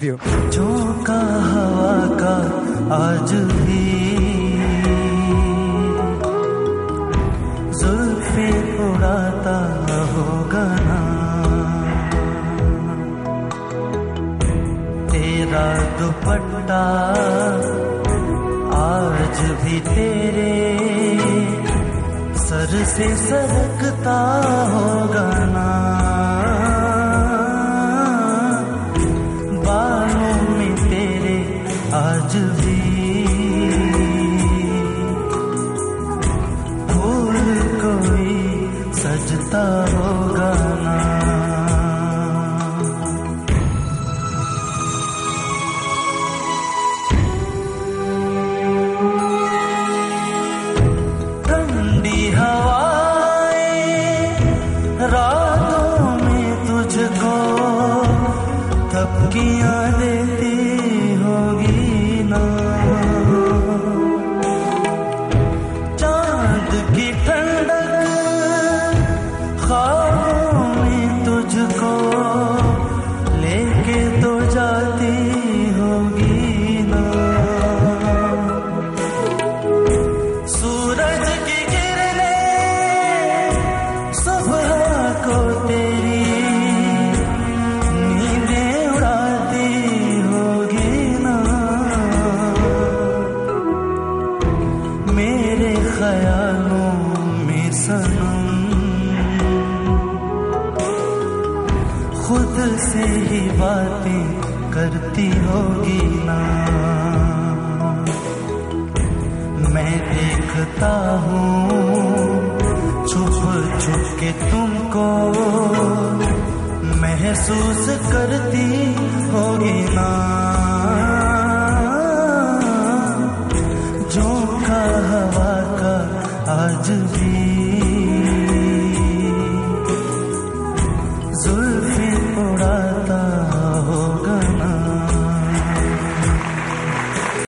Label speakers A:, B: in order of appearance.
A: झोंका हवा का आज भी जुल्फे उड़ाता होगा ना। तेरा दुपट्टा आज भी तेरे सर से सरकता होगा ना। आज भी फूल कोई सजता होगा ना। ठंडी हवाएँ रातों में तुझको थपकियाँ मेरे ख्यालों में सनम। खुद से ही बातें करती होगी ना। मैं देखता हूँ छुप छुप के तुमको। महसूस करती होगी ना। आज भी